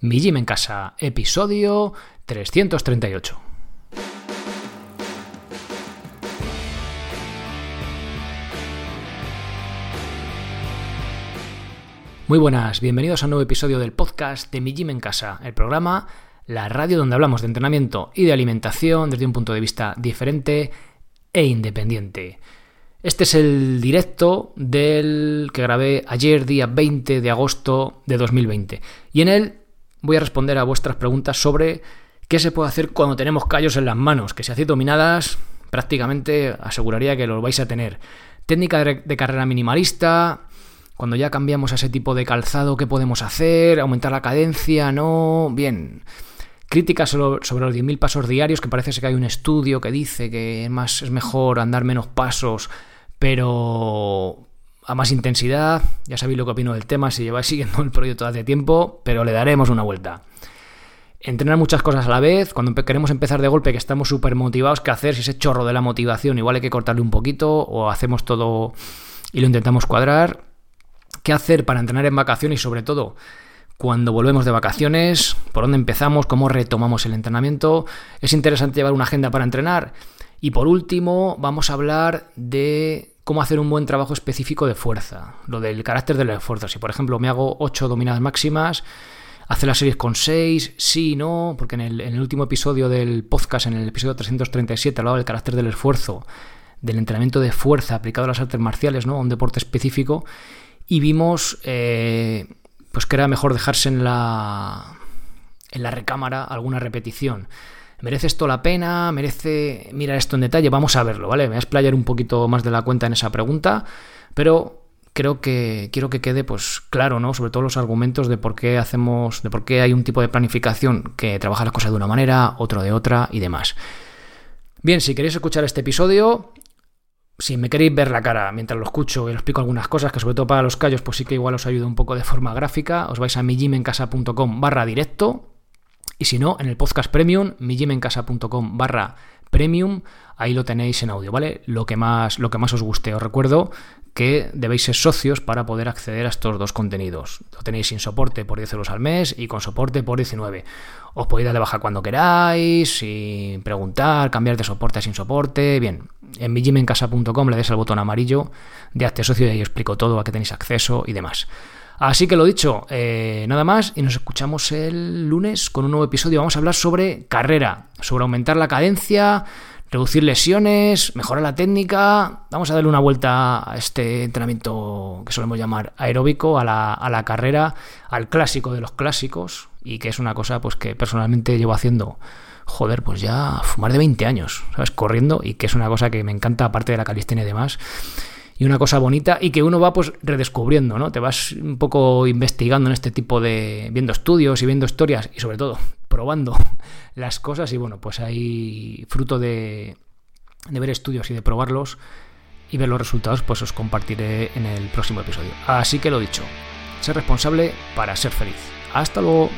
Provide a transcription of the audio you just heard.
Mi Gym en Casa, episodio 338. Muy buenas, bienvenidos a un nuevo episodio del podcast de Mi Gym en Casa, el programa, la radio donde hablamos de entrenamiento y de alimentación desde un punto de vista diferente e independiente. Este es el directo del que grabé ayer, día 20 de agosto de 2020. Y en él voy a responder a vuestras preguntas sobre qué se puede hacer cuando tenemos callos en las manos, que si hacéis dominadas, prácticamente aseguraría que los vais a tener. Técnica de, carrera minimalista, cuando ya cambiamos a ese tipo de calzado, ¿qué podemos hacer? ¿Aumentar la cadencia? ¿No? Bien. Críticas sobre, los 10.000 pasos diarios, que parece que hay un estudio que dice que más, es mejor andar menos pasos, pero a más intensidad. Ya sabéis lo que opino del tema si lleváis siguiendo el proyecto hace tiempo, pero le daremos una vuelta. Entrenar muchas cosas a la vez, cuando queremos empezar de golpe que estamos súper motivados, ¿qué hacer? Si ese chorro de la motivación igual hay que cortarle un poquito o hacemos todo y lo intentamos cuadrar. ¿Qué hacer para entrenar en vacaciones y sobre todo cuando volvemos de vacaciones? ¿Por dónde empezamos? ¿Cómo retomamos el entrenamiento? ¿Es interesante llevar una agenda para entrenar? Y por último, vamos a hablar de cómo hacer un buen trabajo específico de fuerza, lo del carácter del esfuerzo. Si, por ejemplo, me hago 8 dominadas máximas, hace las series con 6, sí, no, porque en el, último episodio del podcast, en el episodio 337, hablaba del carácter del esfuerzo, del entrenamiento de fuerza aplicado a las artes marciales, ¿no? A un deporte específico, y vimos eh, pues que era mejor dejarse en la, en la recámara alguna repetición. ¿Merece esto la pena? ¿Merece mirar esto en detalle? Vamos a verlo, ¿vale? Me voy a explayar un poquito más de la cuenta en esa pregunta, pero creo que quiero que quede pues claro, ¿no? Sobre todo los argumentos de por qué hacemos, de por qué hay un tipo de planificación que trabaja las cosas de una manera, otro de otra y demás. Bien, si queréis escuchar este episodio, si me queréis ver la cara mientras lo escucho y os explico algunas cosas, que sobre todo para los callos, pues sí que igual os ayudo un poco de forma gráfica, os vais a mijimencasa.com barra directo y si no, en el podcast premium, mijimencasa.com barra premium, ahí lo tenéis en audio, ¿vale? Lo que más, lo que más os guste. Os recuerdo que debéis ser socios para poder acceder a estos dos contenidos. Lo tenéis sin soporte por 10 euros al mes y con soporte por 19. Os podéis dar de baja cuando queráis, sin preguntar, cambiar de soporte a sin soporte. Bien, en mijimencasa.com le des al botón amarillo de hazte socio y ahí explico todo, a qué tenéis acceso y demás. Así que lo dicho, eh, nada más y nos escuchamos el lunes con un nuevo episodio. Vamos a hablar sobre carrera, sobre aumentar la cadencia, reducir lesiones, mejorar la técnica. Vamos a darle una vuelta a este entrenamiento que solemos llamar aeróbico, a la, a la carrera, al clásico de los clásicos y que es una cosa pues que personalmente llevo haciendo joder, pues ya fumar de 20 años, ¿sabes? Corriendo y que es una cosa que me encanta aparte de la calistenia y demás y una cosa bonita y que uno va pues redescubriendo, ¿no? Te vas un poco investigando en este tipo de, viendo estudios y viendo historias y sobre todo probando las cosas y bueno, pues ahí fruto de, de ver estudios y de probarlos y ver los resultados, pues os compartiré en el próximo episodio. Así que lo dicho, ser responsable para ser feliz. Hasta luego.